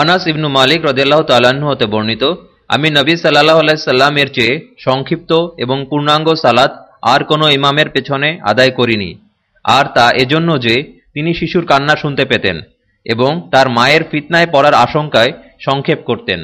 আনাস ইবনু মালিক রদেল্লাহ তালাহ হতে বর্ণিত, আমি নবী সাল্লাহ আলাইসাল্লামের চেয়ে সংক্ষিপ্ত এবং পূর্ণাঙ্গ সালাত আর কোনো ইমামের পেছনে আদায় করিনি। আর তা এজন্য যে তিনি শিশুর কান্না শুনতে পেতেন এবং তার মায়ের ফিতনায় পড়ার আশঙ্কায় সংক্ষেপ করতেন।